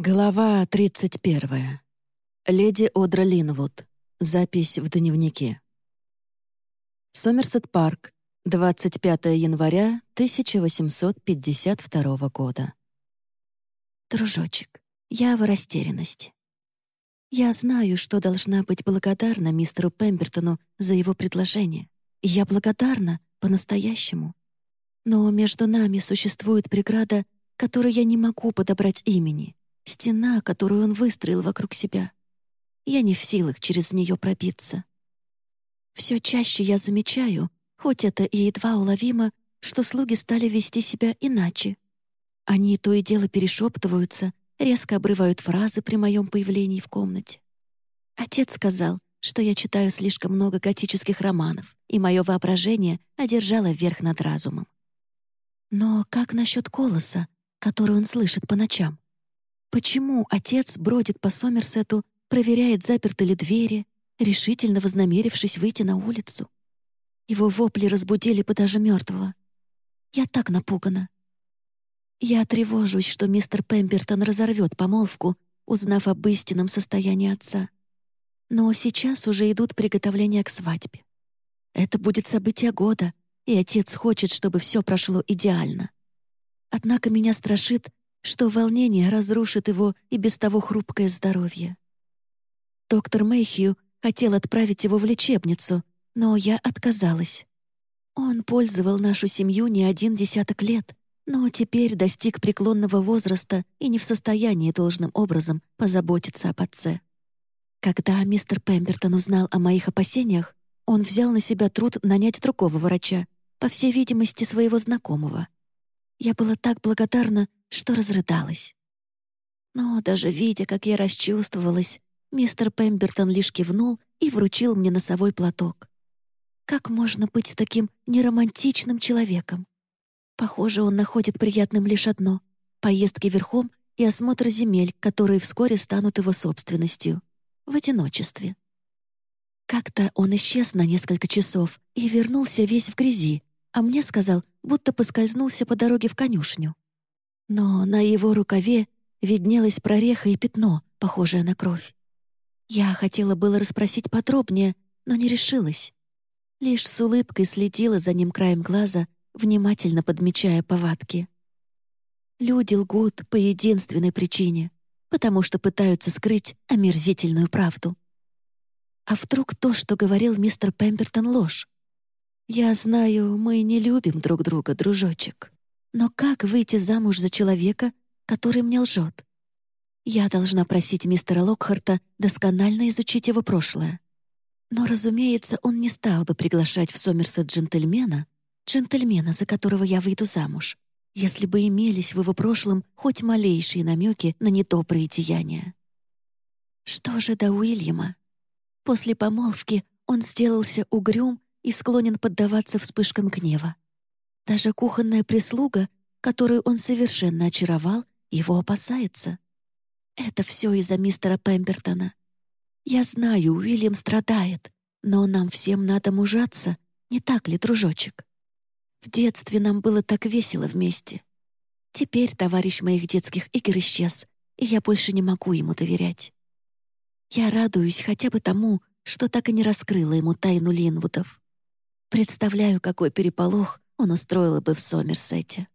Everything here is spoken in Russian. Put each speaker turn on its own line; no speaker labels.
Глава 31. Леди Одра Линвуд. Запись в дневнике. Сомерсет Парк. 25 января 1852 года.
Дружочек, я в растерянности. Я знаю, что должна быть благодарна мистеру Пембертону за его предложение. Я благодарна по-настоящему. Но между нами существует преграда, которой я не могу подобрать имени — Стена, которую он выстроил вокруг себя. Я не в силах через нее пробиться. Все чаще я замечаю, хоть это и едва уловимо, что слуги стали вести себя иначе. Они то и дело перешептываются, резко обрывают фразы при моем появлении в комнате. Отец сказал, что я читаю слишком много готических романов, и мое воображение одержало верх над разумом. Но как насчет голоса, который он слышит по ночам? Почему отец бродит по Сомерсету, проверяет, заперты ли двери, решительно вознамерившись выйти на улицу? Его вопли разбудили бы даже мертвого. Я так напугана. Я тревожусь, что мистер Пембертон разорвет помолвку, узнав об истинном состоянии отца. Но сейчас уже идут приготовления к свадьбе. Это будет событие года, и отец хочет, чтобы все прошло идеально. Однако меня страшит, что волнение разрушит его и без того хрупкое здоровье. Доктор Мэйхью хотел отправить его в лечебницу, но я отказалась. Он пользовал нашу семью не один десяток лет, но теперь достиг преклонного возраста и не в состоянии должным образом позаботиться об отце. Когда мистер Пембертон узнал о моих опасениях, он взял на себя труд нанять другого врача, по всей видимости, своего знакомого. Я была так благодарна, что разрыдалась. Но даже видя, как я расчувствовалась, мистер Пембертон лишь кивнул и вручил мне носовой платок. Как можно быть таким неромантичным человеком? Похоже, он находит приятным лишь одно — поездки верхом и осмотр земель, которые вскоре станут его собственностью. В одиночестве. Как-то он исчез на несколько часов и вернулся весь в грязи, а мне сказал, будто поскользнулся по дороге в конюшню. Но на его рукаве виднелась прореха и пятно, похожее на кровь. Я хотела было расспросить подробнее, но не решилась. Лишь с улыбкой следила за ним краем глаза, внимательно подмечая повадки. Люди лгут по единственной причине, потому что пытаются скрыть омерзительную правду. А вдруг то, что говорил мистер Пембертон, ложь? Я знаю, мы не любим друг друга, дружочек. Но как выйти замуж за человека, который мне лжет? Я должна просить мистера Локхарта досконально изучить его прошлое. Но, разумеется, он не стал бы приглашать в Сомерсет джентльмена, джентльмена, за которого я выйду замуж, если бы имелись в его прошлом хоть малейшие намеки на недобрые деяния. Что же до Уильяма? После помолвки он сделался угрюм и склонен поддаваться вспышкам гнева. Даже кухонная прислуга, которую он совершенно очаровал, его опасается. Это все из-за мистера Пембертона. Я знаю, Уильям страдает, но нам всем надо мужаться, не так ли, дружочек? В детстве нам было так весело вместе. Теперь товарищ моих детских игр исчез, и я больше не могу ему доверять. Я радуюсь хотя бы тому, что так и не раскрыла ему тайну Линвудов. Представляю, какой переполох он устроил бы в Сомерсете.